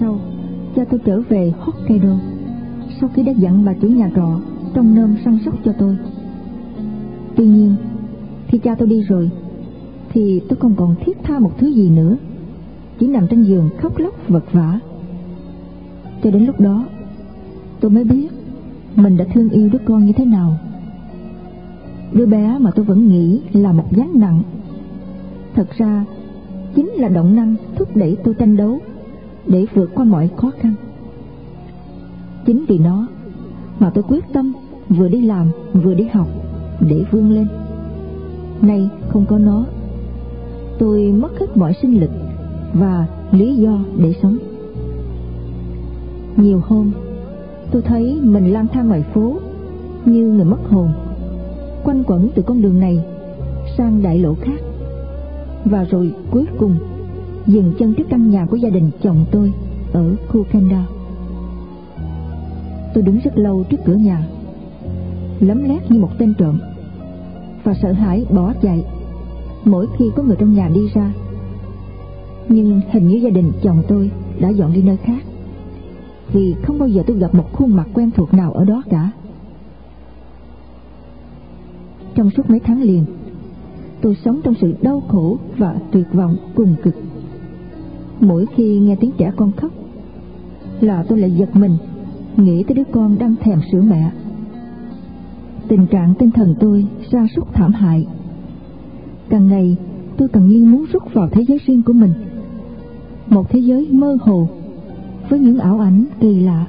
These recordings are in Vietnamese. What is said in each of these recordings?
sau, cha tôi trở về Hokkaido sau khi đã dặn bà chủ nhà trọ trong nơm săn sóc cho tôi. Tuy nhiên, khi cha tôi đi rồi, thì tôi không còn thiết tha một thứ gì nữa, chỉ nằm trên giường khóc lóc vật vã. Cho đến lúc đó, tôi mới biết mình đã thương yêu đứa con như thế nào. Đứa bé mà tôi vẫn nghĩ là một gánh nặng. Thật ra, chính là động năng thúc đẩy tôi tranh đấu để vượt qua mọi khó khăn. Chính vì nó mà tôi quyết tâm vừa đi làm vừa đi học để vươn lên. Nay không có nó, tôi mất hết mọi sinh lực và lý do để sống. Nhiều hôm, tôi thấy mình lang thang ngoài phố như người mất hồn, quanh quẩn từ con đường này sang đại lộ khác. Và rồi cuối cùng dừng chân trước căn nhà của gia đình chồng tôi ở khu Kenda. Tôi đứng rất lâu trước cửa nhà, lấm lét như một tên trộm, và sợ hãi bỏ chạy mỗi khi có người trong nhà đi ra. Nhưng hình như gia đình chồng tôi đã dọn đi nơi khác, vì không bao giờ tôi gặp một khuôn mặt quen thuộc nào ở đó cả. Trong suốt mấy tháng liền, tôi sống trong sự đau khổ và tuyệt vọng cùng cực. Mỗi khi nghe tiếng trẻ con khóc, là tôi lại giật mình nghĩ tới đứa con đang thèm sữa mẹ. Tình trạng tinh thần tôi sa sút thảm hại. Càng ngày tôi càng như muốn rút vào thế giới riêng của mình. Một thế giới mơ hồ với những ảo ảnh kỳ lạ.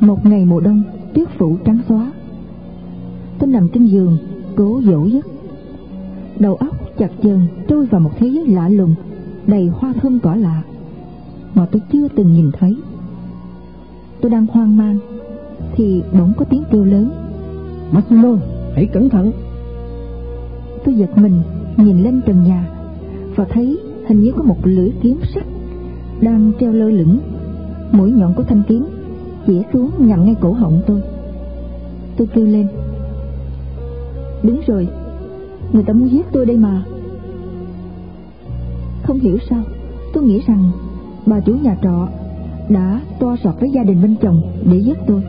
Một ngày mùa đông tuyết phủ trắng xóa. Tôi nằm trên giường cố dỗ giấc. Đầu óc chặt chờn trôi vào một thế giới lạ lùng đầy hoa thơm cỏ lạ mà tôi chưa từng nhìn thấy. Tôi đang hoang mang thì bỗng có tiếng kêu lớn. Massimo, hãy cẩn thận. Tôi giật mình nhìn lên trần nhà và thấy hình như có một lưỡi kiếm sắt đang treo lơ lửng. Mũi nhọn của thanh kiếm chĩa xuống nhằm ngay cổ họng tôi. Tôi kêu lên. Đúng rồi, người ta muốn giết tôi đây mà. Không hiểu sao, tôi nghĩ rằng bà chủ nhà trọ đã to sọt với gia đình bên chồng để giết tôi.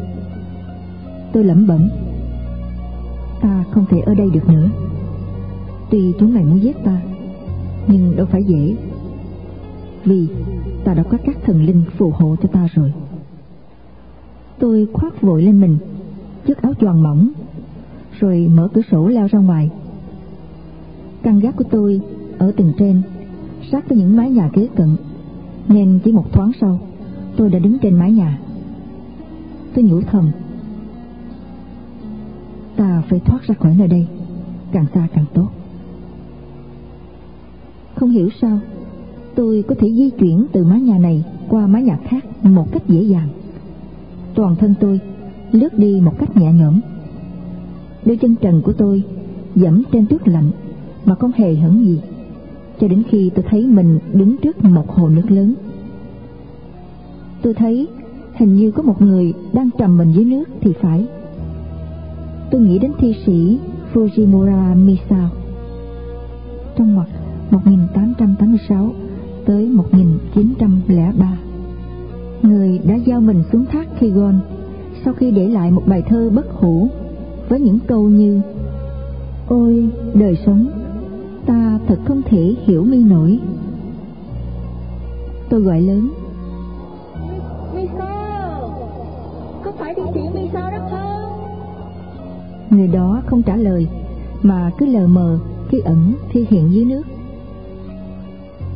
Tôi lẩm bẩm, ta không thể ở đây được nữa. Tuy chúng mày muốn giết ta, nhưng đâu phải dễ. Vì ta đã có các thần linh phù hộ cho ta rồi. Tôi khoác vội lên mình chiếc áo choàng mỏng, rồi mở cửa sổ leo ra ngoài. Căn gác của tôi ở tầng trên, sát với những mái nhà kế cận. Nên chỉ một thoáng sau tôi đã đứng trên mái nhà. Tôi nhủ thầm ta phải thoát ra khỏi nơi đây càng xa càng tốt. Không hiểu sao tôi có thể di chuyển từ mái nhà này qua mái nhà khác một cách dễ dàng. Toàn thân tôi lướt đi một cách nhẹ nhõm. Đôi chân trần của tôi dẫm trên tuyết lạnh mà không hề hấn gì cho đến khi tôi thấy mình đứng trước một hồ nước lớn. Tôi thấy hình như có một người đang trầm mình dưới nước thì phải. Tôi nghĩ đến thi sĩ Fujimura Misao. Trong ngoặc 1886 tới 1903, người đã giao mình xuống thác Kigon sau khi để lại một bài thơ bất hủ với những câu như Ôi đời sống thật không thể hiểu mi nổi. Tôi gọi lớn. Mi sao có phải đi sĩ mi sao đó không? Người đó không trả lời mà cứ lờ mờ khi ẩn khi hiện dưới nước.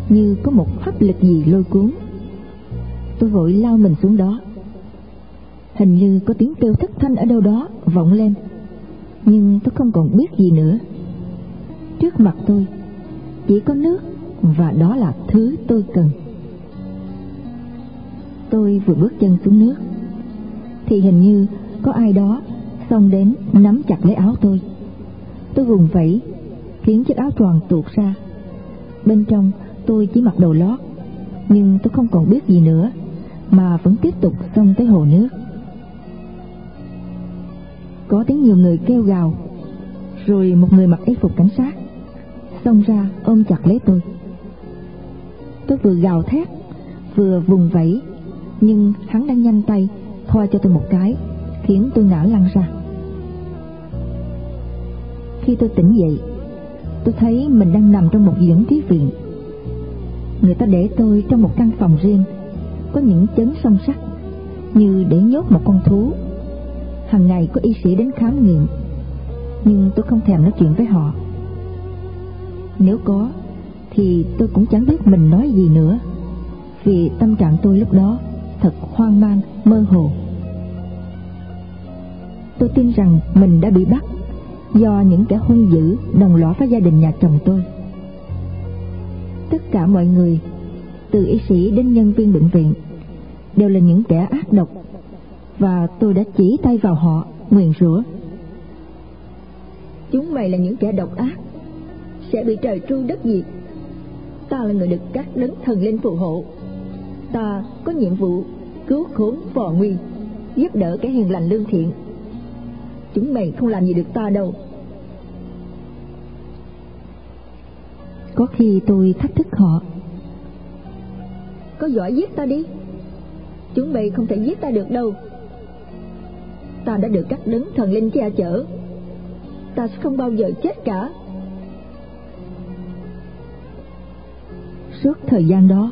Như có một pháp lực gì lôi cuốn. Tôi vội lao mình xuống đó. Hình như có tiếng kêu thất thanh ở đâu đó vọng lên nhưng tôi không còn biết gì nữa. Trước mặt tôi chỉ có nước, và đó là thứ tôi cần. Tôi vừa bước chân xuống nước, thì hình như có ai đó xông đến nắm chặt lấy áo tôi. Tôi vùng vẫy, khiến chiếc áo tròn tuột ra. Bên trong tôi chỉ mặc đồ lót, nhưng tôi không còn biết gì nữa, mà vẫn tiếp tục xông tới hồ nước. Có tiếng nhiều người kêu gào, rồi một người mặc y phục cảnh sát xông ra ôm chặt lấy tôi Tôi vừa gào thét, vừa vùng vẫy, nhưng hắn đang nhanh tay thoa cho tôi một cái, khiến tôi ngã lăn ra. Khi tôi tỉnh dậy, tôi thấy mình đang nằm trong một dưỡng trí viện. Người ta để tôi trong một căn phòng riêng, có những chấn song sắt, như để nhốt một con thú. Hằng ngày có y sĩ đến khám nghiệm, nhưng tôi không thèm nói chuyện với họ. Nếu có, thì tôi cũng chẳng biết mình nói gì nữa, vì tâm trạng tôi lúc đó thật hoang mang, mơ hồ. Tôi tin rằng mình đã bị bắt do những kẻ hung dữ đồng lõa với gia đình nhà chồng tôi. Tất cả mọi người, từ y sĩ đến nhân viên bệnh viện, đều là những kẻ ác độc và tôi đã chỉ tay vào họ, nguyền rủa. Chúng mày là những kẻ độc ác, sẽ bị trời tru đất diệt. Ta là người được các đấng thần linh phù hộ. Ta có nhiệm vụ cứu khốn phò nguy, giúp đỡ kẻ hiền lành lương thiện. Chúng mày không làm gì được ta đâu. Có khi tôi thách thức họ. Có giỏi giết ta đi. Chúng mày không thể giết ta được đâu. Ta đã được các đấng thần linh che chở. Ta sẽ không bao giờ chết cả suốt thời gian đó.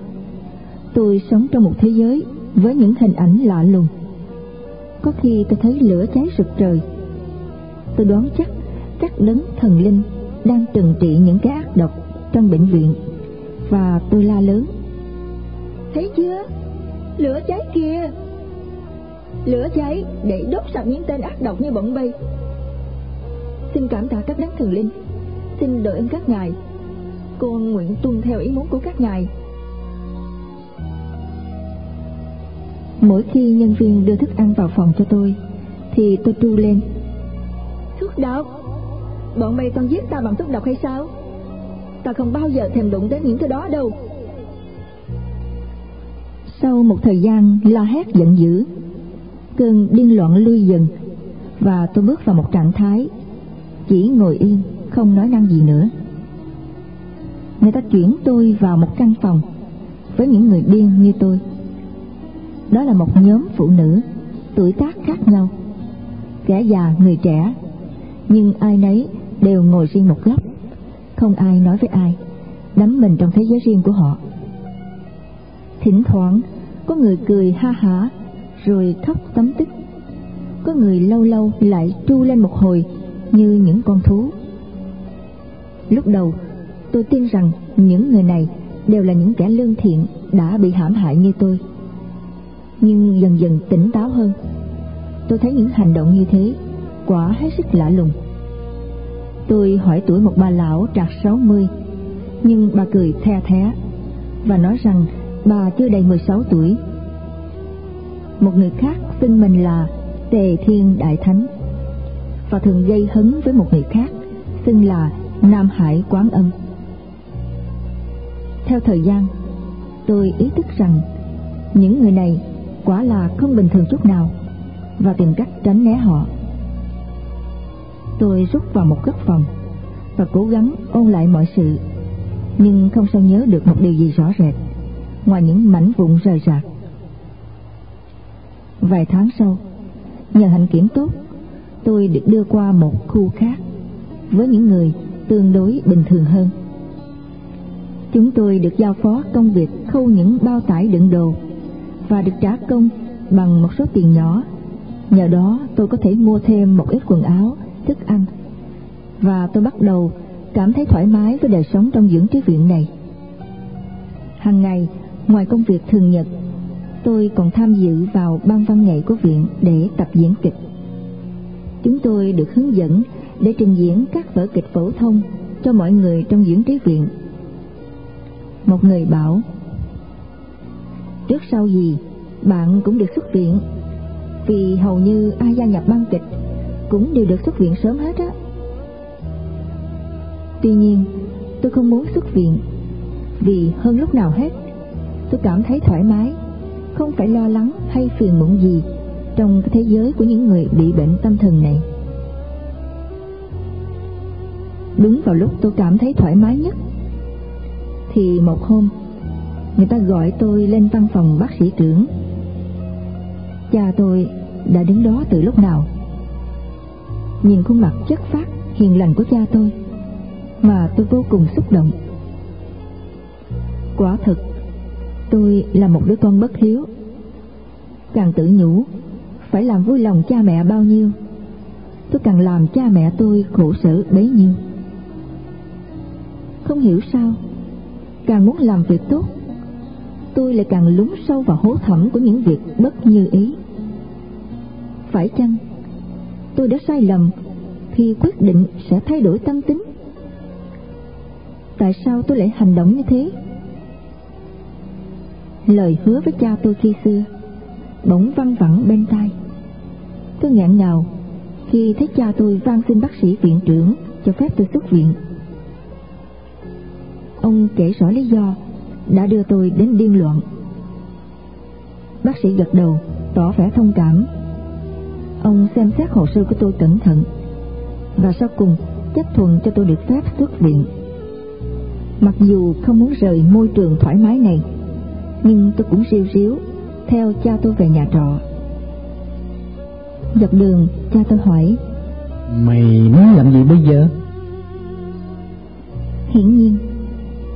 Tôi sống trong một thế giới với những hình ảnh lạ lùng. Có khi tôi thấy lửa cháy rực trời. Tôi đoán chắc các đấng thần linh đang trừng trị những cái ác độc trong bệnh viện và tôi la lớn. Thấy chưa? Lửa cháy kìa. Lửa cháy để đốt sạch những tên ác độc như bọn bay. Xin cảm tạ các đấng thần linh. Xin đội ơn các ngài con nguyện tuân theo ý muốn của các ngài. Mỗi khi nhân viên đưa thức ăn vào phòng cho tôi thì tôi tru lên. Thuốc độc bọn mày toàn giết ta bằng thuốc độc hay sao? Ta không bao giờ thèm đụng đến những cái đó đâu. Sau một thời gian la hét giận dữ cơn điên loạn lui dần và tôi bước vào một trạng thái chỉ ngồi yên không nói năng gì nữa người ta chuyển tôi vào một căn phòng với những người điên như tôi. Đó là một nhóm phụ nữ tuổi tác khác nhau kẻ già, người trẻ. Nhưng ai nấy đều ngồi riêng một góc. Không ai nói với ai, đắm mình trong thế giới riêng của họ. Thỉnh thoảng, có người cười ha hả, rồi khóc tấm tức; có người lâu lâu lại tru lên một hồi như những con thú. Lúc đầu tôi tin rằng những người này đều là những kẻ lương thiện đã bị hãm hại như tôi. Nhưng dần dần tỉnh táo hơn, tôi thấy những hành động như thế quả hết sức lạ lùng. Tôi hỏi tuổi một bà lão trạc sáu mươi, nhưng bà cười the thé và nói rằng bà chưa đầy mười sáu tuổi. Một người khác xưng mình là tề thiên đại thánh và thường gây hấn với một người khác xưng là nam hải quán âm theo thời gian, tôi ý thức rằng những người này quả là không bình thường chút nào và tìm cách tránh né họ. Tôi rút vào một góc phòng và cố gắng ôn lại mọi sự, nhưng không sao nhớ được một điều gì rõ rệt ngoài những mảnh vụn rời rạc. Vài tháng sau, nhờ hạnh kiểm tốt, tôi được đưa qua một khu khác với những người tương đối bình thường hơn chúng tôi được giao phó công việc khâu những bao tải đựng đồ và được trả công bằng một số tiền nhỏ. Nhờ đó, tôi có thể mua thêm một ít quần áo, thức ăn. Và tôi bắt đầu cảm thấy thoải mái với đời sống trong dưỡng trí viện này. Hàng ngày, ngoài công việc thường nhật, tôi còn tham dự vào ban văn nghệ của viện để tập diễn kịch. Chúng tôi được hướng dẫn để trình diễn các vở kịch phổ thông cho mọi người trong dưỡng trí viện một người bảo. Trước sau gì, bạn cũng được xuất viện. Vì hầu như ai gia nhập ban kịch cũng đều được xuất viện sớm hết á. Tuy nhiên, tôi không muốn xuất viện. Vì hơn lúc nào hết, tôi cảm thấy thoải mái, không phải lo lắng hay phiền muộn gì trong cái thế giới của những người bị bệnh tâm thần này. Đúng vào lúc tôi cảm thấy thoải mái nhất thì một hôm, người ta gọi tôi lên văn phòng bác sĩ trưởng. Cha tôi đã đứng đó từ lúc nào? Nhìn khuôn mặt chất phát hiền lành của cha tôi, mà tôi vô cùng xúc động. Quả thực tôi là một đứa con bất hiếu. Càng tự nhủ, phải làm vui lòng cha mẹ bao nhiêu, tôi càng làm cha mẹ tôi khổ sở bấy nhiêu. Không hiểu sao càng muốn làm việc tốt, tôi lại càng lún sâu vào hố thẳm của những việc bất như ý. Phải chăng tôi đã sai lầm khi quyết định sẽ thay đổi tâm tính? Tại sao tôi lại hành động như thế? Lời hứa với cha tôi khi xưa bỗng văng vẳng bên tai. Tôi ngạn ngào khi thấy cha tôi van xin bác sĩ viện trưởng cho phép tôi xuất viện ông kể rõ lý do đã đưa tôi đến điên loạn. Bác sĩ gật đầu tỏ vẻ thông cảm. Ông xem xét hồ sơ của tôi cẩn thận và sau cùng chấp thuận cho tôi được phép xuất viện. Mặc dù không muốn rời môi trường thoải mái này nhưng tôi cũng riu riu theo cha tôi về nhà trọ. Dọc đường cha tôi hỏi mày muốn làm gì bây giờ? Hiển nhiên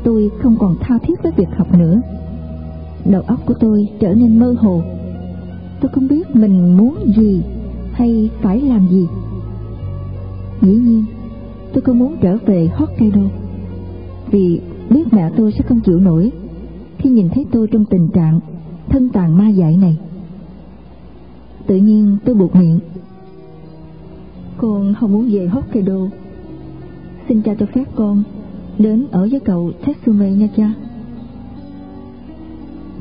tôi không còn tha thiết với việc học nữa. Đầu óc của tôi trở nên mơ hồ. Tôi không biết mình muốn gì hay phải làm gì. Dĩ nhiên, tôi không muốn trở về Hokkaido. Vì biết mẹ tôi sẽ không chịu nổi khi nhìn thấy tôi trong tình trạng thân tàn ma dại này. Tự nhiên tôi buộc miệng. Con không muốn về Hokkaido. Xin cha cho phép con đến ở với cậu Tetsume nha cha.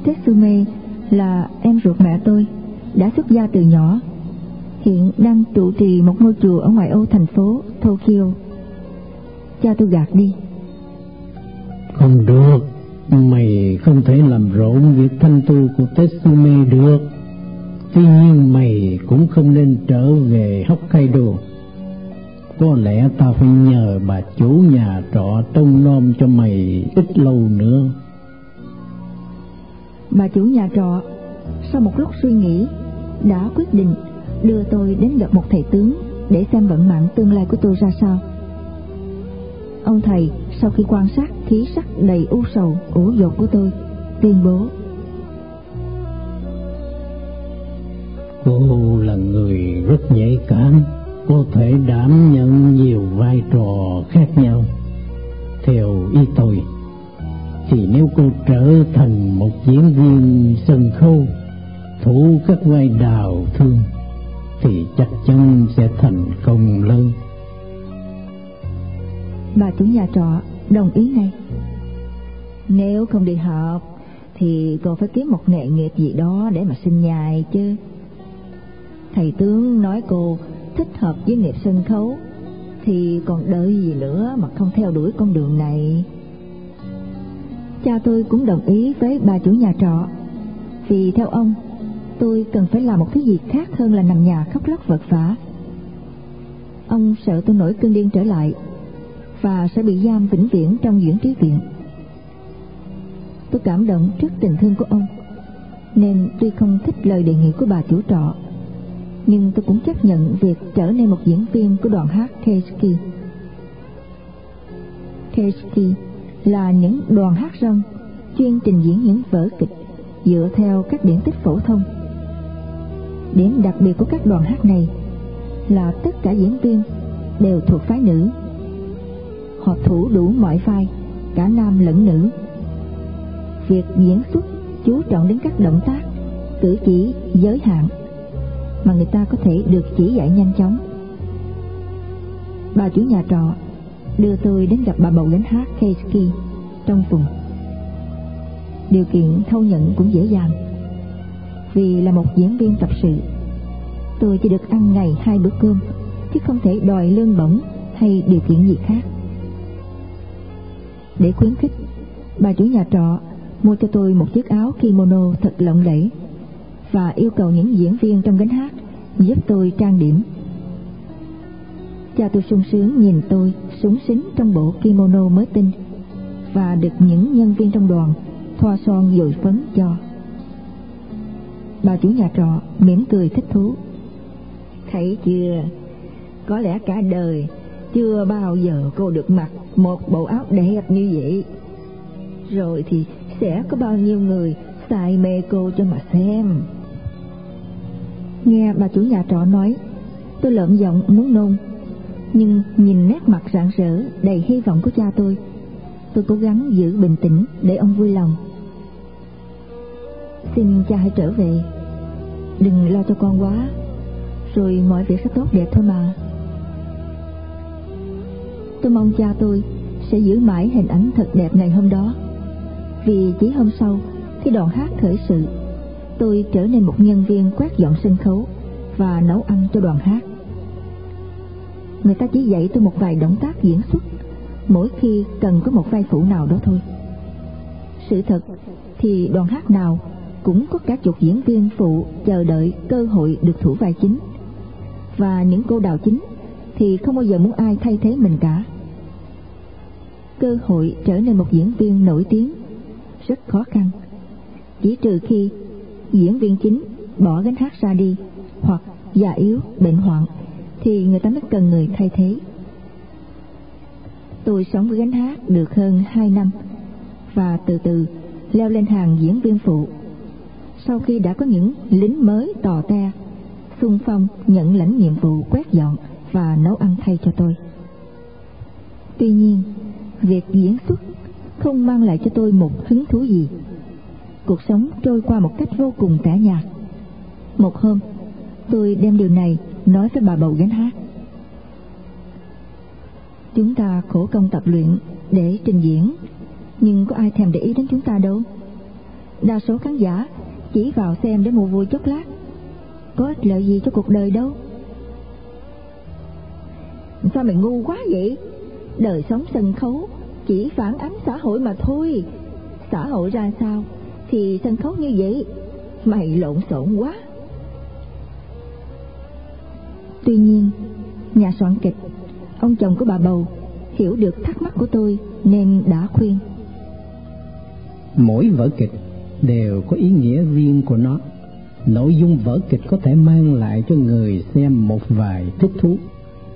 Tetsume là em ruột mẹ tôi, đã xuất gia từ nhỏ, hiện đang trụ trì một ngôi chùa ở ngoại ô thành phố Tokyo. Cha tôi gạt đi. Không được, mày không thể làm rộn việc thanh tu của Tetsume được. Tuy nhiên mày cũng không nên trở về Hokkaido có lẽ ta phải nhờ bà chủ nhà trọ trông nom cho mày ít lâu nữa. Bà chủ nhà trọ sau một lúc suy nghĩ đã quyết định đưa tôi đến gặp một thầy tướng để xem vận mạng tương lai của tôi ra sao. Ông thầy sau khi quan sát khí sắc đầy u sầu ủ dột của tôi tuyên bố cô là người rất nhạy cảm có thể đảm nhận nhiều vai trò khác nhau. Theo ý tôi, thì nếu cô trở thành một diễn viên sân khấu, thủ các vai đào thương, thì chắc chắn sẽ thành công lớn. Bà chủ nhà trọ, đồng ý ngay. Nếu không đi học thì cô phải kiếm một nghề nghiệp gì đó để mà sinh nhai chứ. Thầy tướng nói cô thích hợp với nghiệp sân khấu, thì còn đợi gì nữa mà không theo đuổi con đường này? Cha tôi cũng đồng ý với bà chủ nhà trọ, vì theo ông, tôi cần phải làm một thứ gì khác hơn là nằm nhà khóc lóc vật vả ông sợ tôi nổi cơn điên trở lại và sẽ bị giam vĩnh viễn trong dưỡng trí viện. Tôi cảm động trước tình thương của ông, nên tuy không thích lời đề nghị của bà chủ trọ nhưng tôi cũng chấp nhận việc trở nên một diễn viên của đoàn hát Keski. Keski là những đoàn hát rong chuyên trình diễn những vở kịch dựa theo các điển tích phổ thông. Điểm đặc biệt của các đoàn hát này là tất cả diễn viên đều thuộc phái nữ. Họ thủ đủ mọi vai, cả nam lẫn nữ. Việc diễn xuất chú trọng đến các động tác, cử chỉ giới hạn mà người ta có thể được chỉ dạy nhanh chóng. Bà chủ nhà trọ đưa tôi đến gặp bà bầu đánh hát Keisuke trong tuần. Điều kiện thâu nhận cũng dễ dàng. Vì là một diễn viên tập sự, tôi chỉ được ăn ngày hai bữa cơm, chứ không thể đòi lương bổng hay điều kiện gì khác. Để khuyến khích, bà chủ nhà trọ mua cho tôi một chiếc áo kimono thật lộng lẫy và yêu cầu những diễn viên trong gánh hát giúp tôi trang điểm. Cha tôi sung sướng nhìn tôi súng xính trong bộ kimono mới tinh và được những nhân viên trong đoàn thoa son dội phấn cho. Bà chủ nhà trọ mỉm cười thích thú. Thấy chưa? Có lẽ cả đời chưa bao giờ cô được mặc một bộ áo đẹp như vậy. Rồi thì sẽ có bao nhiêu người xài mê cô cho mà xem nghe bà chủ nhà trọ nói, tôi lợm giọng muốn nôn. Nhưng nhìn nét mặt rạng rỡ đầy hy vọng của cha tôi tôi cố gắng giữ bình tĩnh để ông vui lòng. Xin cha hãy trở về, đừng lo cho con quá, rồi mọi việc sẽ tốt đẹp thôi mà. Tôi mong cha tôi sẽ giữ mãi hình ảnh thật đẹp ngày hôm đó, vì chỉ hôm sau, khi đoàn hát khởi sự tôi trở nên một nhân viên quét dọn sân khấu và nấu ăn cho đoàn hát. Người ta chỉ dạy tôi một vài động tác diễn xuất, mỗi khi cần có một vai phụ nào đó thôi. Sự thật thì đoàn hát nào cũng có cả chục diễn viên phụ chờ đợi cơ hội được thủ vai chính. Và những cô đào chính thì không bao giờ muốn ai thay thế mình cả. Cơ hội trở nên một diễn viên nổi tiếng rất khó khăn, chỉ trừ khi diễn viên chính bỏ gánh hát ra đi, hoặc già yếu, bệnh hoạn, thì người ta mới cần người thay thế. Tôi sống với gánh hát được hơn hai năm, và từ từ leo lên hàng diễn viên phụ. Sau khi đã có những lính mới tò te xung phong nhận lãnh nhiệm vụ quét dọn và nấu ăn thay cho tôi. Tuy nhiên, việc diễn xuất không mang lại cho tôi một hứng thú gì cuộc sống trôi qua một cách vô cùng tẻ nhạt. Một hôm, tôi đem điều này nói với bà bầu gánh hát. Chúng ta khổ công tập luyện để trình diễn, nhưng có ai thèm để ý đến chúng ta đâu. Đa số khán giả chỉ vào xem để mua vui chốc lát. Có ích lợi gì cho cuộc đời đâu? Sao mày ngu quá vậy? Đời sống sân khấu chỉ phản ánh xã hội mà thôi. Xã hội ra sao? Thì sân khấu như vậy? Mày lộn xộn quá. Tuy nhiên, nhà soạn kịch, ông chồng của bà bầu hiểu được thắc mắc của tôi nên đã khuyên. Mỗi vở kịch đều có ý nghĩa riêng của nó. Nội dung vở kịch có thể mang lại cho người xem một vài thích thú,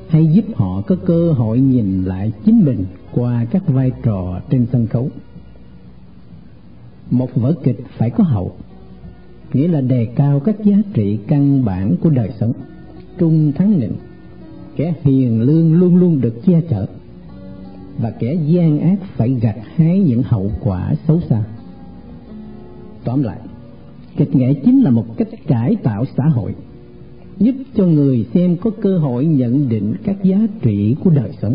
hay giúp họ có cơ hội nhìn lại chính mình qua các vai trò trên sân khấu một vở kịch phải có hậu. Nghĩa là đề cao các giá trị căn bản của đời sống. Trung thắng nịnh. Kẻ hiền lương luôn luôn được che chở. Và kẻ gian ác phải gặt hái những hậu quả xấu xa. Tóm lại, kịch nghệ chính là một cách cải tạo xã hội, giúp cho người xem có cơ hội nhận định các giá trị của đời sống.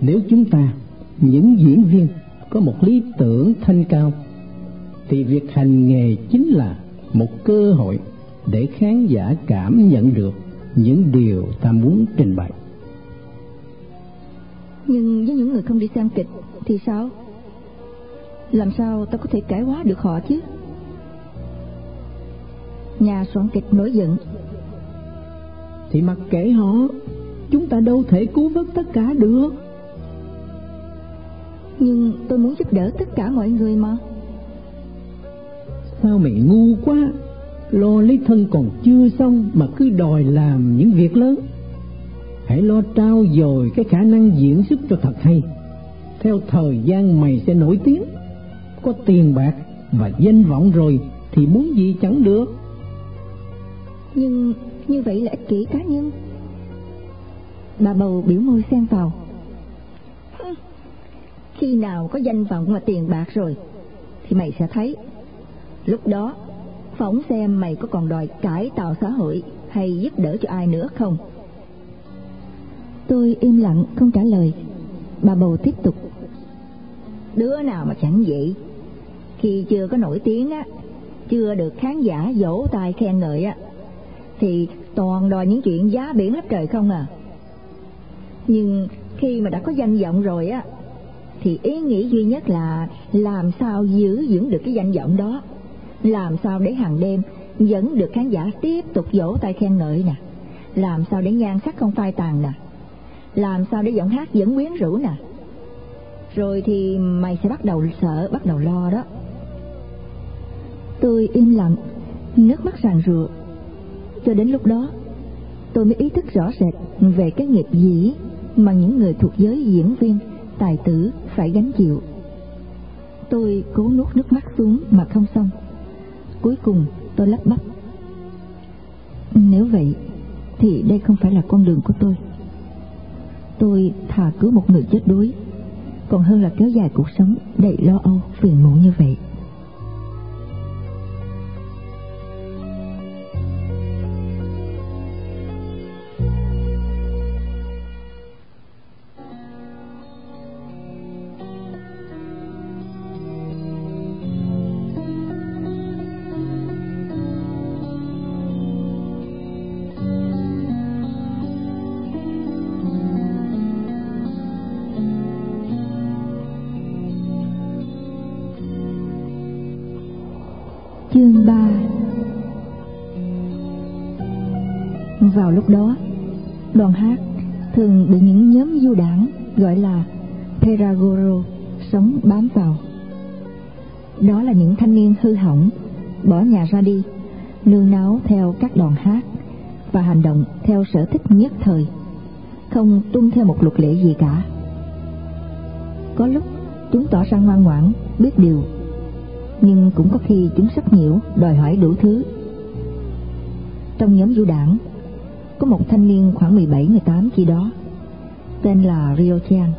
Nếu chúng ta, những diễn viên có một lý tưởng thanh cao thì việc hành nghề chính là một cơ hội để khán giả cảm nhận được những điều ta muốn trình bày. Nhưng với những người không đi xem kịch thì sao? Làm sao ta có thể cải hóa được họ chứ? Nhà soạn kịch nổi giận. Thì mặc kệ họ chúng ta đâu thể cứu vớt tất cả được nhưng tôi muốn giúp đỡ tất cả mọi người mà. Sao mày ngu quá? Lo lấy thân còn chưa xong mà cứ đòi làm những việc lớn. Hãy lo trao dồi cái khả năng diễn xuất cho thật hay. Theo thời gian mày sẽ nổi tiếng. Có tiền bạc và danh vọng rồi thì muốn gì chẳng được. Nhưng như vậy là ích kỷ cá nhân. Bà bầu biểu môi xen vào khi nào có danh vọng và tiền bạc rồi, thì mày sẽ thấy. Lúc đó phóng xem mày có còn đòi cải tạo xã hội hay giúp đỡ cho ai nữa không. Tôi im lặng, không trả lời. Bà bầu tiếp tục. Đứa nào mà chẳng vậy? Khi chưa có nổi tiếng á, chưa được khán giả vỗ tay khen ngợi á, thì toàn đòi những chuyện giá biển lấp trời không à. Nhưng khi mà đã có danh vọng rồi á thì ý nghĩ duy nhất là làm sao giữ vững được cái danh vọng đó làm sao để hàng đêm vẫn được khán giả tiếp tục vỗ tay khen ngợi nè làm sao để nhan sắc không phai tàn nè làm sao để giọng hát vẫn quyến rũ nè Rồi thì mày sẽ bắt đầu sợ, bắt đầu lo đó. Tôi im lặng, nước mắt ràn rụa. Cho đến lúc đó, tôi mới ý thức rõ rệt về cái nghiệp dĩ mà những người thuộc giới diễn viên, tài tử phải gánh chịu. Tôi cố nuốt nước mắt xuống mà không xong. Cuối cùng tôi lắp bắp. Nếu vậy, thì đây không phải là con đường của tôi. Tôi thà cứu một người chết đuối, còn hơn là kéo dài cuộc sống đầy lo âu, phiền muộn như vậy. Gọi là Peragoro sống bám vào. Đó là những thanh niên hư hỏng, bỏ nhà ra đi, nương náu theo các đoàn hát và hành động theo sở thích nhất thời, không tuân theo một luật lệ gì cả. Có lúc chúng tỏ ra ngoan ngoãn, biết điều nhưng cũng có khi chúng sắp nhiễu đòi hỏi đủ thứ trong nhóm du đảng có một thanh niên khoảng 17-18 khi đó tên là Rio Chan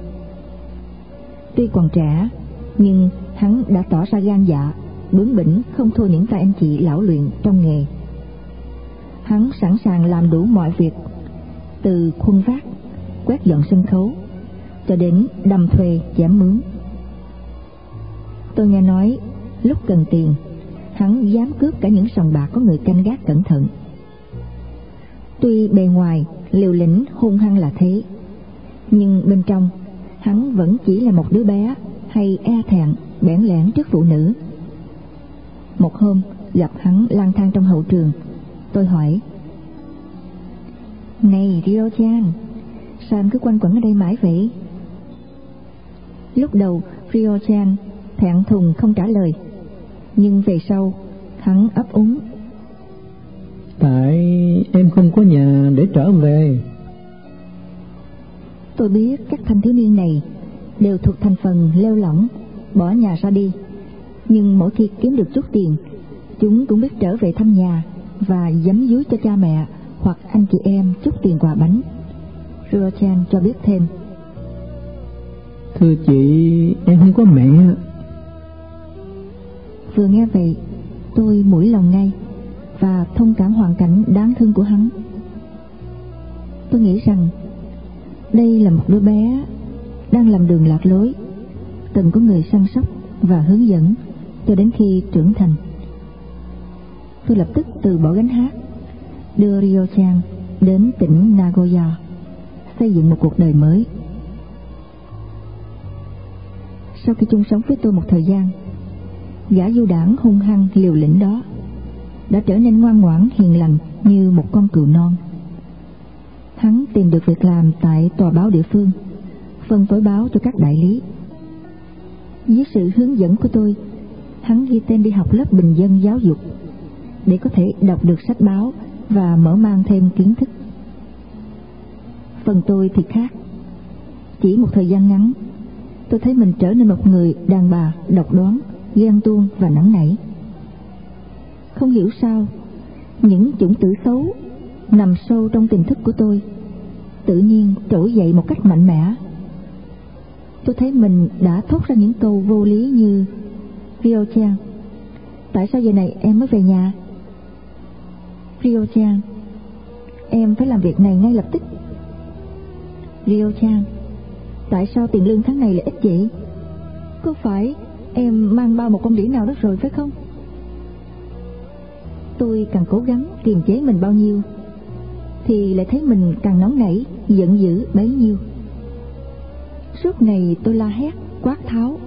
tuy còn trẻ, nhưng hắn đã tỏ ra gan dạ bướng bỉnh, không thua những tay anh chị lão luyện trong nghề. Hắn sẵn sàng làm đủ mọi việc, từ khuôn vác, quét dọn sân khấu, cho đến đâm thuê, chém mướn. Tôi nghe nói, lúc cần tiền, hắn dám cướp cả những sòng bạc có người canh gác cẩn thận. Tuy bề ngoài, liều lĩnh hung hăng là thế nhưng bên trong, hắn vẫn chỉ là một đứa bé hay e thẹn, bẽn lẽn trước phụ nữ. Một hôm, gặp hắn lang thang trong hậu trường, tôi hỏi, này rio chan, sao anh cứ quanh quẩn ở đây mãi vậy? Lúc đầu rio chan thẹn thùng không trả lời, nhưng về sau, hắn ấp úng, tại em không có nhà để trở về tôi biết các thanh thiếu niên này đều thuộc thành phần leo lỏng bỏ nhà ra đi. Nhưng mỗi khi kiếm được chút tiền chúng cũng biết trở về thăm nhà và giấm dúi cho cha mẹ hoặc anh chị em chút tiền quà bánh. Rochan cho biết thêm. Thưa chị em không có mẹ. Vừa nghe vậy, tôi mũi lòng ngay và thông cảm hoàn cảnh đáng thương của hắn. Tôi nghĩ rằng đây là một đứa bé đang làm đường lạc lối, từng có người săn sóc và hướng dẫn cho đến khi trưởng thành. Tôi lập tức từ bỏ gánh hát, đưa Rio Chan đến tỉnh Nagoya, xây dựng một cuộc đời mới. Sau khi chung sống với tôi một thời gian, gã du đảng hung hăng liều lĩnh đó đã trở nên ngoan ngoãn hiền lành như một con cừu non hắn tìm được việc làm tại tòa báo địa phương, phân phối báo cho các đại lý. Dưới sự hướng dẫn của tôi, hắn ghi tên đi học lớp bình dân giáo dục để có thể đọc được sách báo và mở mang thêm kiến thức. Phần tôi thì khác. Chỉ một thời gian ngắn, tôi thấy mình trở nên một người đàn bà độc đoán, ghen tuông và nóng nảy. Không hiểu sao, những chủng tử xấu nằm sâu trong tiềm thức của tôi. Tự nhiên trỗi dậy một cách mạnh mẽ. Tôi thấy mình đã thốt ra những câu vô lý như Rio Chan tại sao giờ này em mới về nhà? Rio Chan em phải làm việc này ngay lập tức. Rio Chan tại sao tiền lương tháng này lại ít vậy? Có phải Em mang bao một con đĩa nào đó rồi phải không? Tôi càng cố gắng kiềm chế mình bao nhiêu. Thì lại thấy mình càng nóng nảy Giận dữ bấy nhiêu Suốt ngày tôi la hét Quát tháo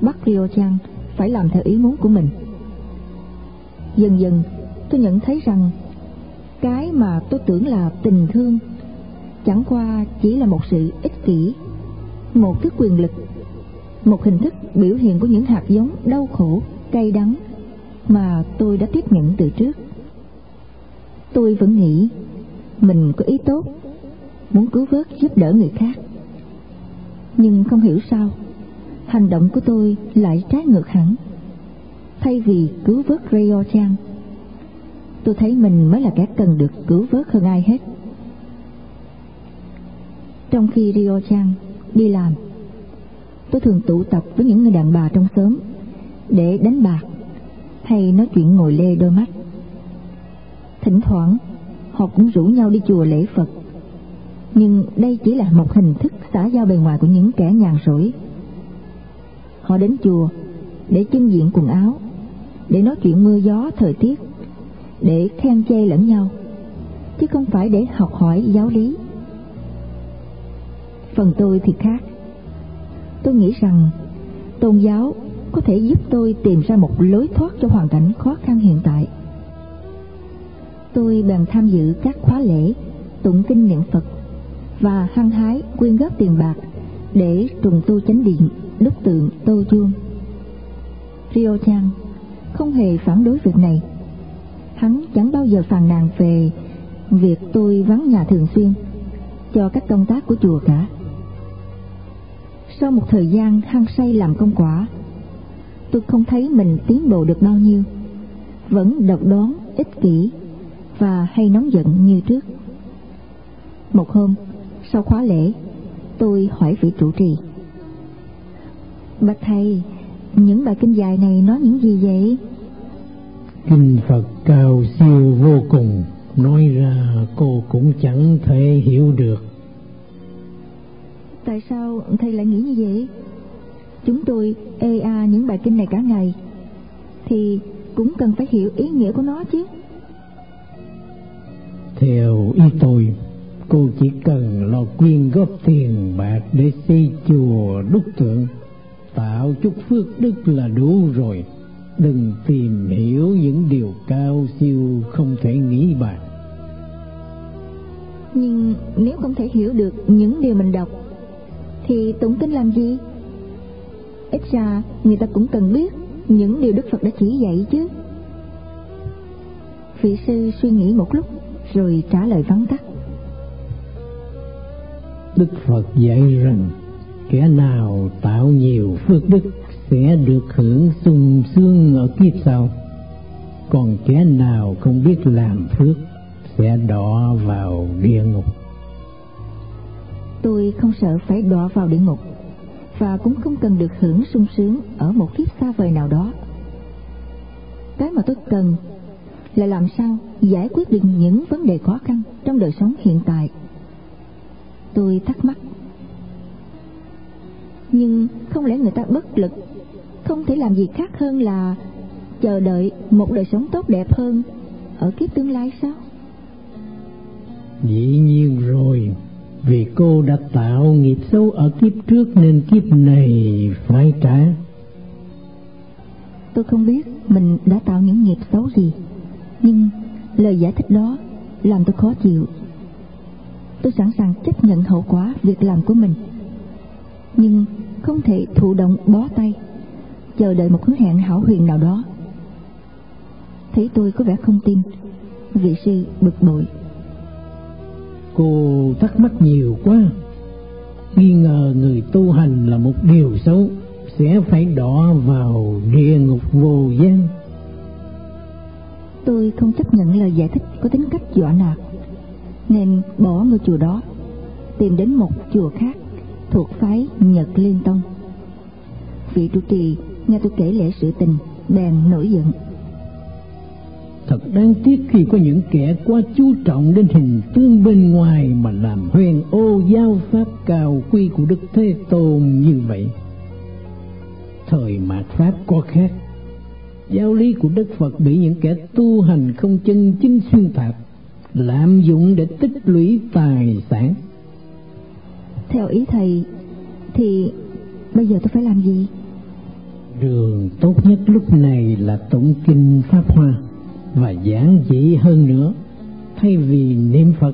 Bắt Rio Chan phải làm theo ý muốn của mình Dần dần tôi nhận thấy rằng Cái mà tôi tưởng là tình thương Chẳng qua chỉ là một sự ích kỷ Một thứ quyền lực một hình thức biểu hiện của những hạt giống đau khổ, cay đắng mà tôi đã tiếp nhận từ trước. Tôi vẫn nghĩ mình có ý tốt, muốn cứu vớt giúp đỡ người khác. Nhưng không hiểu sao, hành động của tôi lại trái ngược hẳn. Thay vì cứu vớt Rayo Chan, tôi thấy mình mới là kẻ cần được cứu vớt hơn ai hết. Trong khi Rio Chan đi làm, tôi thường tụ tập với những người đàn bà trong xóm để đánh bạc hay nói chuyện ngồi lê đôi mắt. Thỉnh thoảng, họ cũng rủ nhau đi chùa lễ Phật. Nhưng đây chỉ là một hình thức xã giao bề ngoài của những kẻ nhàn rỗi. Họ đến chùa để trưng diện quần áo, để nói chuyện mưa gió thời tiết, để khen chê lẫn nhau, chứ không phải để học hỏi giáo lý. Phần tôi thì khác. Tôi nghĩ rằng tôn giáo có thể giúp tôi tìm ra một lối thoát cho hoàn cảnh khó khăn hiện tại. Tôi bèn tham dự các khóa lễ, tụng kinh niệm Phật và hăng hái quyên góp tiền bạc để trùng tu chánh điện, đúc tượng tô chuông. Rio Chan không hề phản đối việc này. Hắn chẳng bao giờ phàn nàn về việc tôi vắng nhà thường xuyên cho các công tác của chùa cả. Sau một thời gian hăng say làm công quả, tôi không thấy mình tiến bộ được bao nhiêu, vẫn độc đoán, ích kỷ và hay nóng giận như trước. Một hôm, sau khóa lễ, tôi hỏi vị trụ trì. Bạch thầy, những bài kinh dài này nói những gì vậy? Kinh Phật cao siêu vô cùng, nói ra cô cũng chẳng thể hiểu được. Tại sao thầy lại nghĩ như vậy? Chúng tôi ê a những bài kinh này cả ngày, thì cũng cần phải hiểu ý nghĩa của nó chứ. Theo ý tôi, cô chỉ cần lo quyên góp tiền bạc để xây chùa đúc tượng, tạo chút phước đức là đủ rồi. Đừng tìm hiểu những điều cao siêu không thể nghĩ bàn. Nhưng nếu không thể hiểu được những điều mình đọc, thì tụng kinh làm gì? Ít ra người ta cũng cần biết những điều Đức Phật đã chỉ dạy chứ. Vị sư suy nghĩ một lúc rồi trả lời vắn tắt. Đức Phật dạy rằng kẻ nào tạo nhiều phước đức sẽ được hưởng sung sướng ở kiếp sau. Còn kẻ nào không biết làm phước sẽ đọa vào địa ngục. Tôi không sợ phải đọa vào địa ngục và cũng không cần được hưởng sung sướng ở một kiếp xa vời nào đó. Cái mà tôi cần là làm sao giải quyết được những vấn đề khó khăn trong đời sống hiện tại. Tôi thắc mắc. Nhưng không lẽ người ta bất lực, không thể làm gì khác hơn là chờ đợi một đời sống tốt đẹp hơn ở kiếp tương lai sao? Dĩ nhiên rồi, vì cô đã tạo nghiệp xấu ở kiếp trước nên kiếp này phải trả. Tôi không biết mình đã tạo những nghiệp xấu gì nhưng lời giải thích đó làm tôi khó chịu. Tôi sẵn sàng chấp nhận hậu quả việc làm của mình. Nhưng không thể thụ động bó tay, chờ đợi một hứa hẹn hảo huyền nào đó. Thấy tôi có vẻ không tin, vị sư bực bội. Cô thắc mắc nhiều quá. Nghi ngờ người tu hành là một điều xấu, sẽ phải đọa vào địa ngục vô gian Tôi không chấp nhận lời giải thích có tính cách dọa nạt Nên bỏ ngôi chùa đó Tìm đến một chùa khác Thuộc phái Nhật Liên Tông. Vị trụ trì nghe tôi kể lễ sự tình Bèn nổi giận. Thật đáng tiếc khi có những kẻ quá chú trọng đến hình tướng bên ngoài mà làm huyền ô giao pháp cao quy của Đức Thế Tôn như vậy. Thời mạt Pháp có khác, giáo lý của Đức Phật bị những kẻ tu hành không chân chính xuyên tạc, lạm dụng để tích lũy tài sản. Theo ý thầy, thì bây giờ tôi phải làm gì? Đường tốt nhất lúc này là tụng kinh Pháp Hoa và giản dị hơn nữa. Thay vì niệm Phật,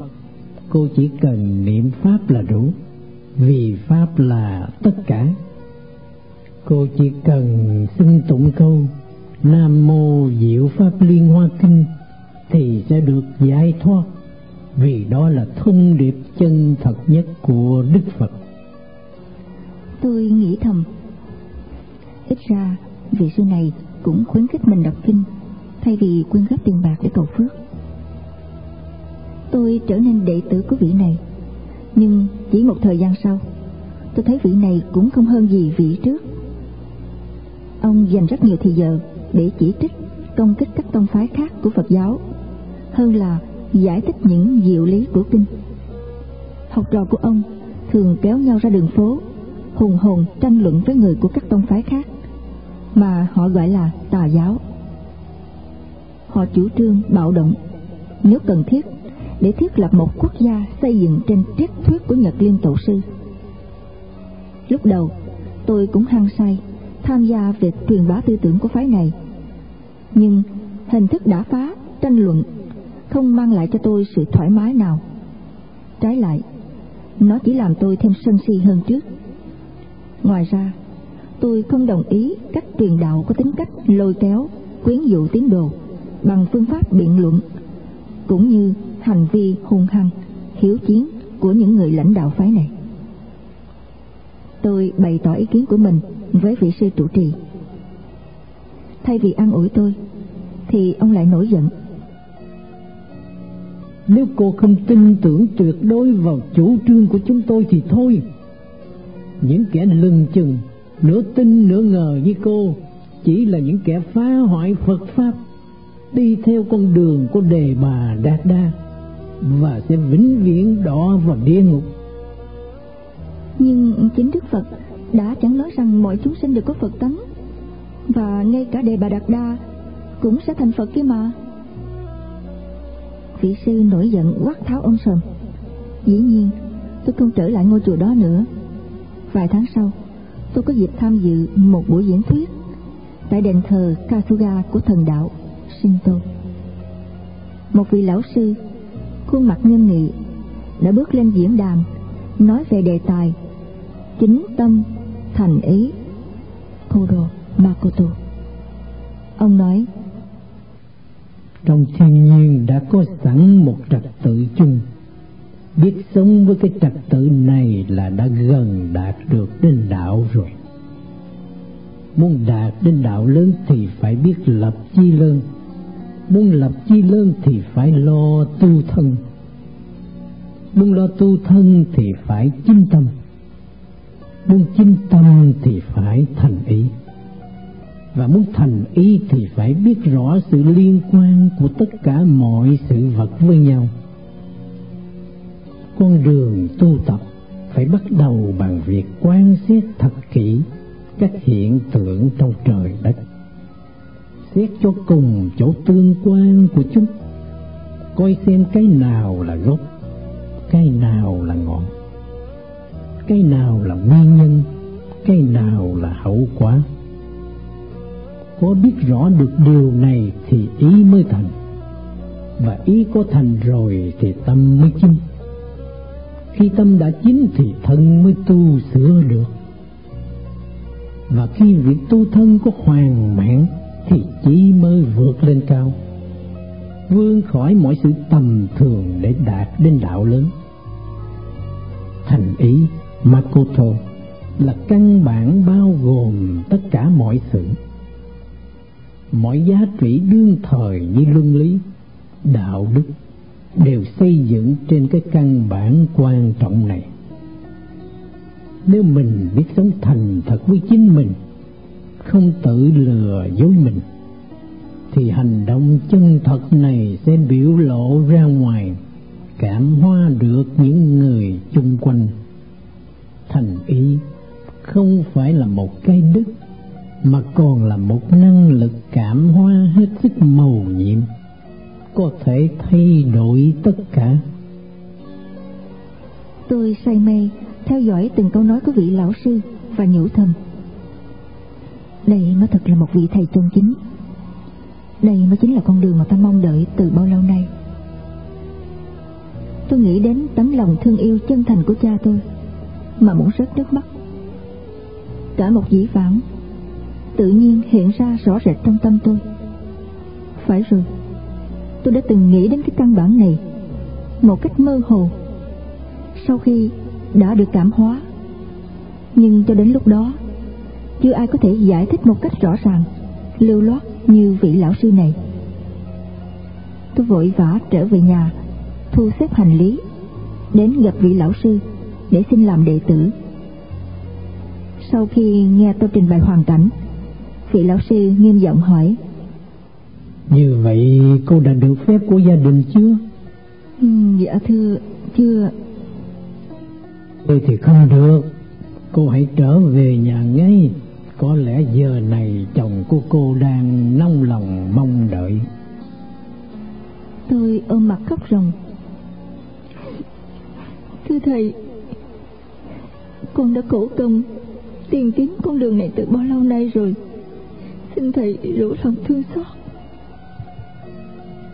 cô chỉ cần niệm Pháp là đủ, vì Pháp là tất cả. Cô chỉ cần xưng tụng câu Nam Mô Diệu Pháp Liên Hoa Kinh thì sẽ được giải thoát vì đó là thông điệp chân thật nhất của Đức Phật. Tôi nghĩ thầm, ít ra vị sư này cũng khuyến khích mình đọc kinh thay vì quyên góp tiền bạc để cầu phước. Tôi trở nên đệ tử của vị này, nhưng chỉ một thời gian sau, tôi thấy vị này cũng không hơn gì vị trước. Ông dành rất nhiều thời giờ để chỉ trích, công kích các tông phái khác của Phật giáo, hơn là giải thích những diệu lý của kinh. Học trò của ông thường kéo nhau ra đường phố, hùng hồn tranh luận với người của các tông phái khác, mà họ gọi là tà giáo. Họ chủ trương bạo động, nếu cần thiết, để thiết lập một quốc gia xây dựng trên triết thuyết của Nhật Liên Tổ Sư. Lúc đầu, tôi cũng hăng say tham gia việc truyền bá tư tưởng của phái này. Nhưng hình thức đã phá, tranh luận không mang lại cho tôi sự thoải mái nào. Trái lại, nó chỉ làm tôi thêm sân si hơn trước. Ngoài ra, tôi không đồng ý cách truyền đạo có tính cách lôi kéo, quyến dụ tín đồ bằng phương pháp biện luận, cũng như hành vi hung hăng, hiếu chiến của những người lãnh đạo phái này. Tôi bày tỏ ý kiến của mình với vị sư trụ trì. Thay vì an ủi tôi, thì ông lại nổi giận nếu cô không tin tưởng tuyệt đối vào chủ trương của chúng tôi thì thôi. Những kẻ lừng chừng, nửa tin nửa ngờ như cô chỉ là những kẻ phá hoại Phật Pháp, đi theo con đường của đề bà Đạt Đa và sẽ vĩnh viễn đọa vào địa ngục. Nhưng chính Đức Phật đã chẳng nói rằng mọi chúng sinh đều có Phật tánh. Và ngay cả đề bà Đạt Đa cũng sẽ thành Phật kia mà. Vị sư nổi giận quát tháo ông sầm dĩ nhiên tôi không trở lại ngôi chùa đó nữa. Vài tháng sau tôi có dịp tham dự một buổi diễn thuyết tại đền thờ Kasuga của thần đạo Shinto. Một vị lão sư, khuôn mặt nghiêm nghị, đã bước lên diễn đàn nói về đề tài chính tâm thành ý. Kodo Makoto. Ông nói, trong thiên nhiên đã có sẵn một trật tự chung. Biết sống với cái trật tự này là đã gần đạt được đến đạo rồi. Muốn đạt đến đạo lớn thì phải biết lập chi lớn muốn lập chi lớn thì phải lo tu thân. Muốn lo tu thân thì phải chính tâm muốn chinh tâm thì phải thành ý. Và muốn thành ý thì phải biết rõ sự liên quan của tất cả mọi sự vật với nhau. Con đường tu tập phải bắt đầu bằng việc quan sát thật kỹ các hiện tượng trong trời đất. Xét cho cùng chỗ tương quan của chúng, coi xem cái nào là gốc, cái nào là ngọn cái nào là nguyên nhân, cái nào là hậu quả? Có biết rõ được điều này thì ý mới thành. Và ý có thành rồi thì tâm mới chín khi tâm đã chín thì thân mới tu sửa được. Và khi việc tu thân có hoàn mãn thì chỉ mới vượt lên cao. Vươn khỏi mọi sự tầm thường để đạt đến đạo lớn. Thành ý makoto là căn bản bao gồm tất cả mọi sự. Mọi giá trị đương thời như luân lý, đạo đức đều xây dựng trên cái căn bản quan trọng này. Nếu mình biết sống thành thật với chính mình, không tự lừa dối mình, thì hành động chân thật này sẽ biểu lộ ra ngoài, cảm hóa được những người chung quanh thành ý không phải là một cái đức, mà còn là một năng lực cảm hóa hết sức màu nhiệm, có thể thay đổi tất cả. Tôi say mê theo dõi từng câu nói của vị lão sư và nhủ thầm, đây mới thật là một vị thầy chân chính. Đây mới chính là con đường mà ta mong đợi từ bao lâu nay. Tôi nghĩ đến tấm lòng thương yêu chân thành của cha tôi mà muốn rớt nước mắt cả một dĩ vãng tự nhiên hiện ra rõ rệt trong tâm tôi. Phải rồi, tôi đã từng nghĩ đến cái căn bản này một cách mơ hồ. Sau khi đã được cảm hóa, nhưng cho đến lúc đó, chưa ai có thể giải thích một cách rõ ràng, lưu loát như vị lão sư này. Tôi vội vã trở về nhà, thu xếp hành lý, đến gặp vị lão sư để xin làm đệ tử. Sau khi nghe tôi trình bày hoàn cảnh, vị lão sư nghiêm giọng hỏi. Như vậy cô đã được phép của gia đình chưa? Ừ, dạ thưa, chưa. Thôi thì không được, cô hãy trở về nhà ngay. Có lẽ giờ này chồng của cô đang nóng lòng mong đợi. Tôi ôm mặt khóc ròng. Thưa thầy, con đã cổ công tìm kiếm con đường này từ bao lâu nay rồi. Xin thầy rủ lòng thương xót.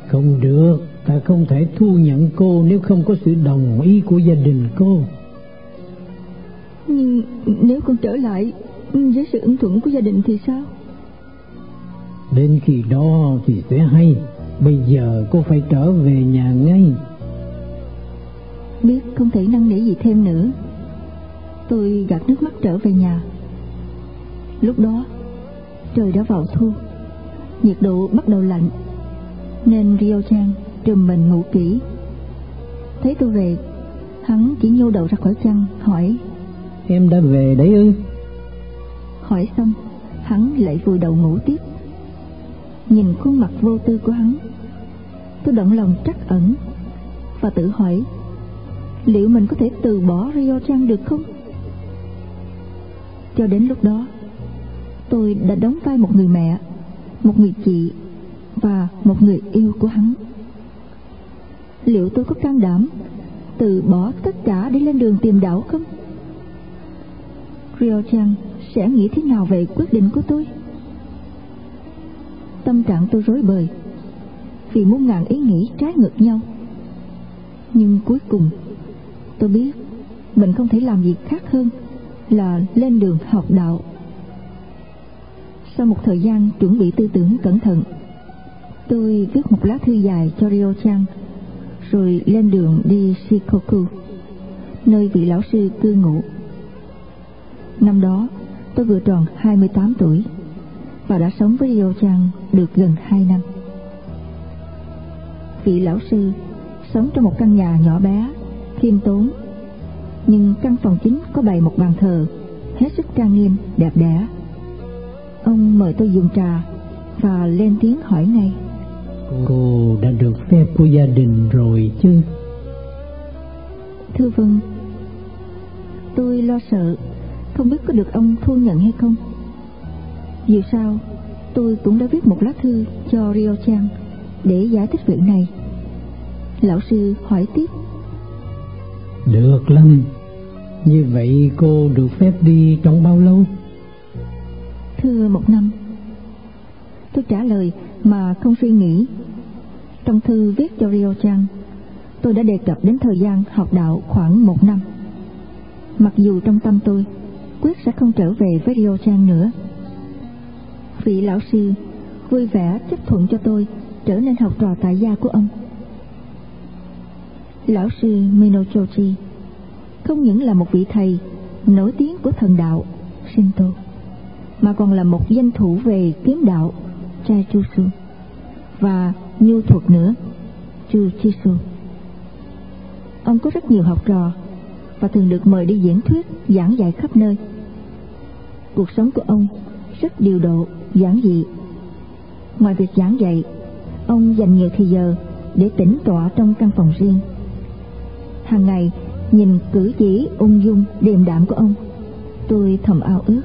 Không được, ta không thể thu nhận cô nếu không có sự đồng ý của gia đình cô. Nhưng nếu con trở lại với sự ưng thuận của gia đình thì sao? Đến khi đó thì sẽ hay. Bây giờ cô phải trở về nhà ngay. Biết không thể năn nỉ gì thêm nữa. Tôi gạt nước mắt trở về nhà. Lúc đó, trời đã vào thu. Nhiệt độ bắt đầu lạnh. Nên Rio Chan trùm mình ngủ kỹ. Thấy tôi về, hắn chỉ nhô đầu ra khỏi chăn, hỏi Em đã về đấy ư? Hỏi xong, hắn lại vùi đầu ngủ tiếp. Nhìn khuôn mặt vô tư của hắn, tôi động lòng trắc ẩn và tự hỏi liệu mình có thể từ bỏ Rio Trang được không? Cho đến lúc đó, tôi đã đóng vai một người mẹ, một người chị và một người yêu của hắn. Liệu tôi có can đảm từ bỏ tất cả để lên đường tìm đảo không? Rio Chang sẽ nghĩ thế nào về quyết định của tôi? Tâm trạng tôi rối bời vì muốn ngàn ý nghĩ trái ngược nhau. Nhưng cuối cùng tôi biết mình không thể làm gì khác hơn là lên đường học đạo. Sau một thời gian chuẩn bị tư tưởng cẩn thận, tôi viết một lá thư dài cho Rio Chang rồi lên đường đi Shikoku, nơi vị lão sư cư ngụ. Năm đó, tôi vừa tròn 28 tuổi và đã sống với Rio Chang được gần 2 năm. Vị lão sư sống trong một căn nhà nhỏ bé, khiêm tốn, nhưng căn phòng chính có bày một bàn thờ hết sức trang nghiêm, đẹp đẽ. Ông mời tôi dùng trà và lên tiếng hỏi ngay. Cô đã được phép của gia đình rồi chứ? Thưa vâng, tôi lo sợ không biết có được ông thu nhận hay không. Dù sao, tôi cũng đã viết một lá thư cho Rio Chang để giải thích việc này. Lão sư hỏi tiếp. Được lắm. Như vậy cô được phép đi trong bao lâu? Thưa một năm. Tôi trả lời mà không suy nghĩ. Trong thư viết cho Rio Chang, tôi đã đề cập đến thời gian học đạo khoảng một năm. Mặc dù trong tâm tôi quyết sẽ không trở về với Rio Chang nữa. Vị lão sư vui vẻ chấp thuận cho tôi trở nên học trò tại gia của ông. Lão sư Minochochi không những là một vị thầy nổi tiếng của thần đạo Shinto, mà còn là một danh thủ về kiếm đạo Chaichutsu và nhu thuật nữa Chuchisu. Ông có rất nhiều học trò và thường được mời đi diễn thuyết, giảng dạy khắp nơi. Cuộc sống của ông rất điều độ, giản dị. Ngoài việc giảng dạy, ông dành nhiều thời giờ để tĩnh tọa trong căn phòng riêng. Hàng ngày, nhìn cử chỉ ung dung, điềm đạm của ông, tôi thầm ao ước.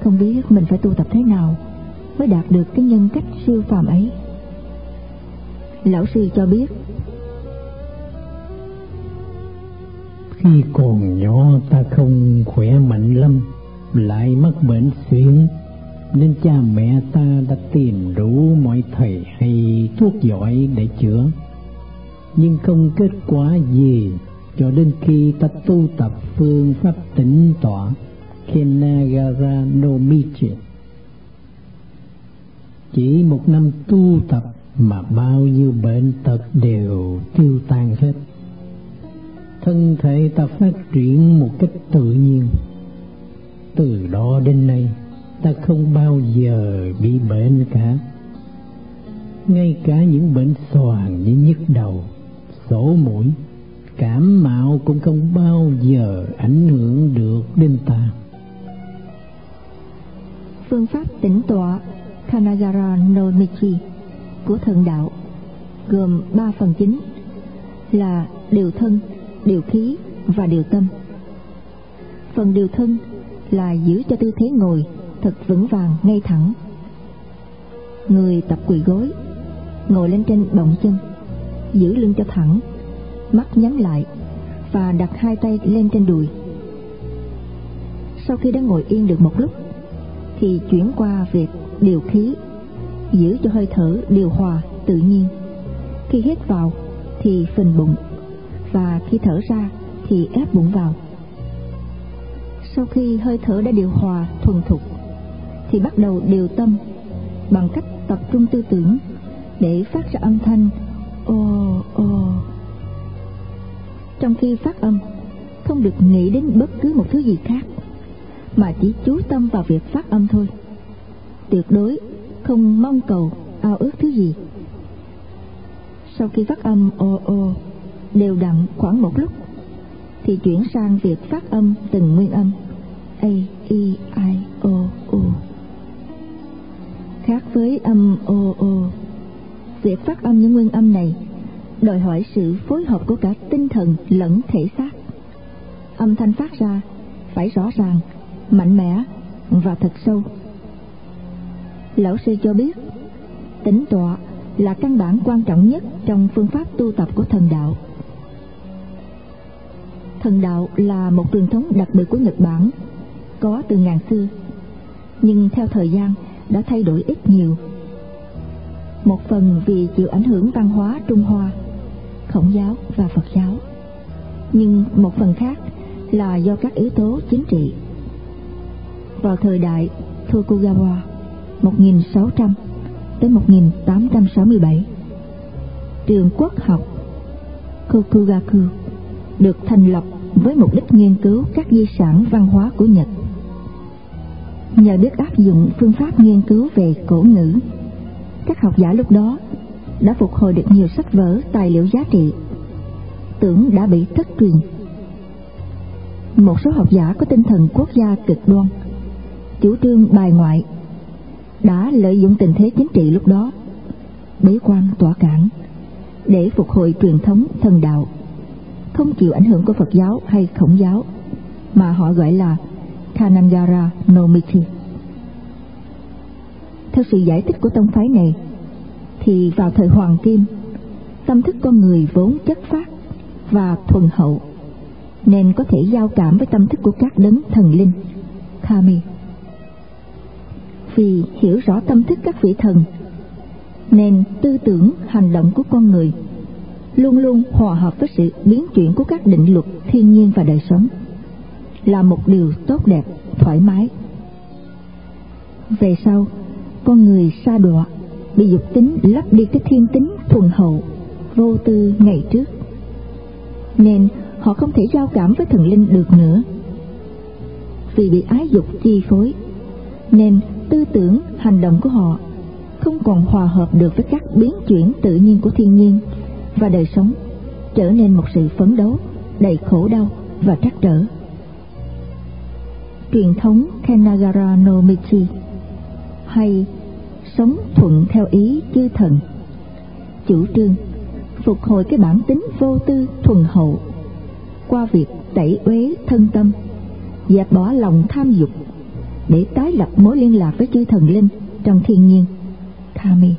Không biết mình phải tu tập thế nào mới đạt được cái nhân cách siêu phàm ấy. Lão sư cho biết Khi còn nhỏ ta không khỏe mạnh lắm Lại mắc bệnh xuyên Nên cha mẹ ta đã tìm đủ mọi thầy hay thuốc giỏi để chữa nhưng không kết quả gì Cho đến khi ta tu tập phương pháp tĩnh tọa Kenagara no Michi. Chỉ một năm tu tập mà bao nhiêu bệnh tật đều tiêu tan hết. Thân thể ta phát triển một cách tự nhiên. Từ đó đến nay, ta không bao giờ bị bệnh cả. Ngay cả những bệnh xoàng như nhức đầu, sổ mũi, cảm mạo cũng không bao giờ ảnh hưởng được đến ta. Phương pháp tĩnh tọa Kanagara no Michi của thần đạo gồm ba phần chính là điều thân, điều khí và điều tâm. Phần điều thân là giữ cho tư thế ngồi thật vững vàng ngay thẳng. Người tập quỳ gối, ngồi lên trên bọng chân, giữ lưng cho thẳng, mắt nhắm lại và đặt hai tay lên trên đùi. Sau khi đã ngồi yên được một lúc thì chuyển qua việc điều khí, giữ cho hơi thở điều hòa tự nhiên. Khi hít vào thì phình bụng và khi thở ra thì ép bụng vào. Sau khi hơi thở đã điều hòa thuần thục thì bắt đầu điều tâm bằng cách tập trung tư tưởng để phát ra âm thanh ồ ồ Trong khi phát âm, không được nghĩ đến bất cứ một thứ gì khác, mà chỉ chú tâm vào việc phát âm thôi. Tuyệt đối không mong cầu ao ước thứ gì. Sau khi phát âm ồ ồ đều đặn khoảng một lúc, thì chuyển sang việc phát âm từng nguyên âm a e i o u khác với âm O O việc phát âm những nguyên âm này. Đòi hỏi sự phối hợp của cả tinh thần lẫn thể xác. Âm thanh phát ra phải rõ ràng, mạnh mẽ và thật sâu. Lão sư cho biết tính tọa là căn bản quan trọng nhất trong phương pháp tu tập của thần đạo. Thần đạo là một truyền thống đặc biệt của nhật bản, có từ ngàn xưa, nhưng theo thời gian đã thay đổi ít nhiều một phần vì chịu ảnh hưởng văn hóa trung hoa, khổng giáo và phật giáo. Nhưng một phần khác là do các yếu tố chính trị. Vào thời đại Tokugawa 1600 tới 1867 trường quốc học Kokugaku được thành lập với mục đích nghiên cứu các di sản văn hóa của Nhật. Nhờ biết áp dụng phương pháp nghiên cứu về cổ ngữ các học giả lúc đó đã phục hồi được nhiều sách vở, tài liệu giá trị tưởng đã bị thất truyền một số học giả có tinh thần quốc gia cực đoan, chủ trương bài ngoại, đã lợi dụng tình thế chính trị lúc đó, bế quan tỏa cản để phục hồi truyền thống thần đạo, không chịu ảnh hưởng của Phật giáo hay Khổng giáo, mà họ gọi là Kanangara no Michi. Theo sự giải thích của tông phái này, thì vào thời Hoàng Kim, tâm thức con người vốn chất phát và thuần hậu, nên có thể giao cảm với tâm thức của các đấng thần linh, Kami. Vì hiểu rõ tâm thức các vị thần, nên tư tưởng, hành động của con người luôn luôn hòa hợp với sự biến chuyển của các định luật thiên nhiên và đời sống là một điều tốt đẹp, thoải mái. Về sau, con người xa đọa, bị dục tính lấp đi cái thiên tính thuần hậu, vô tư ngày trước. Nên họ không thể giao cảm với thần linh được nữa. Vì bị ái dục chi phối, nên tư tưởng, hành động của họ không còn hòa hợp được với các biến chuyển tự nhiên của thiên nhiên và đời sống, trở nên một sự phấn đấu đầy khổ đau và trắc trở truyền thống Kanagara no Michi hay sống thuận theo ý chư thần. Chủ trương, phục hồi cái bản tính vô tư thuần hậu, qua việc tẩy uế thân tâm, dẹp bỏ lòng tham dục, để tái lập mối liên lạc với chư thần linh trong thiên nhiên. Kami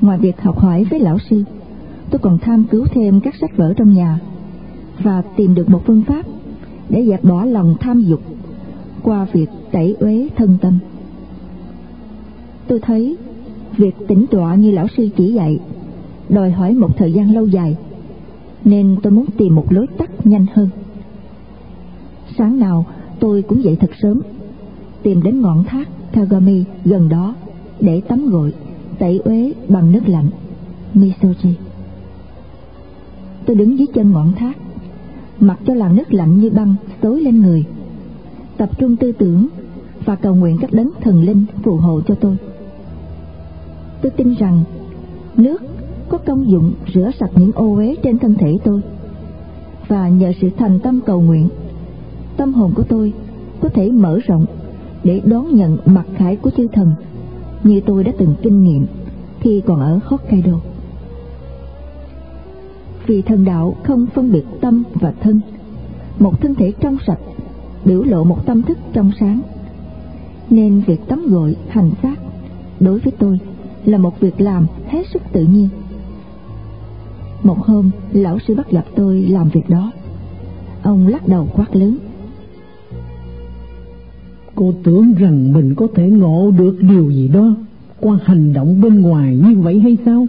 ngoài việc học hỏi với lão sư, tôi còn tham cứu thêm các sách vở trong nhà và tìm được một phương pháp để dẹp bỏ lòng tham dục qua việc tẩy uế thân tâm. Tôi thấy, việc tĩnh tọa như lão sư chỉ dạy, đòi hỏi một thời gian lâu dài, nên tôi muốn tìm một lối tắt nhanh hơn. sáng nào, tôi cũng dậy thật sớm, tìm đến ngọn thác Kagami gần đó để tắm gội, tẩy uế bằng nước lạnh, Misoji tôi đứng dưới chân ngọn thác, mặc cho làn nước lạnh như băng xối lên người tập trung tư tưởng và cầu nguyện các đấng thần linh phù hộ cho tôi tôi tin rằng nước có công dụng rửa sạch những ô uế trên thân thể tôi và nhờ sự thành tâm cầu nguyện tâm hồn của tôi có thể mở rộng để đón nhận mặt khải của chư thần như tôi đã từng kinh nghiệm khi còn ở Hokkaido. Vì thần đạo không phân biệt tâm và thân, một thân thể trong sạch biểu lộ một tâm thức trong sáng, nên việc tắm gội hành xác đối với tôi là một việc làm hết sức tự nhiên. Một hôm, lão sư bắt gặp tôi làm việc đó. Ông lắc đầu quát lớn. Cô tưởng rằng mình có thể ngộ được điều gì đó qua hành động bên ngoài như vậy hay sao?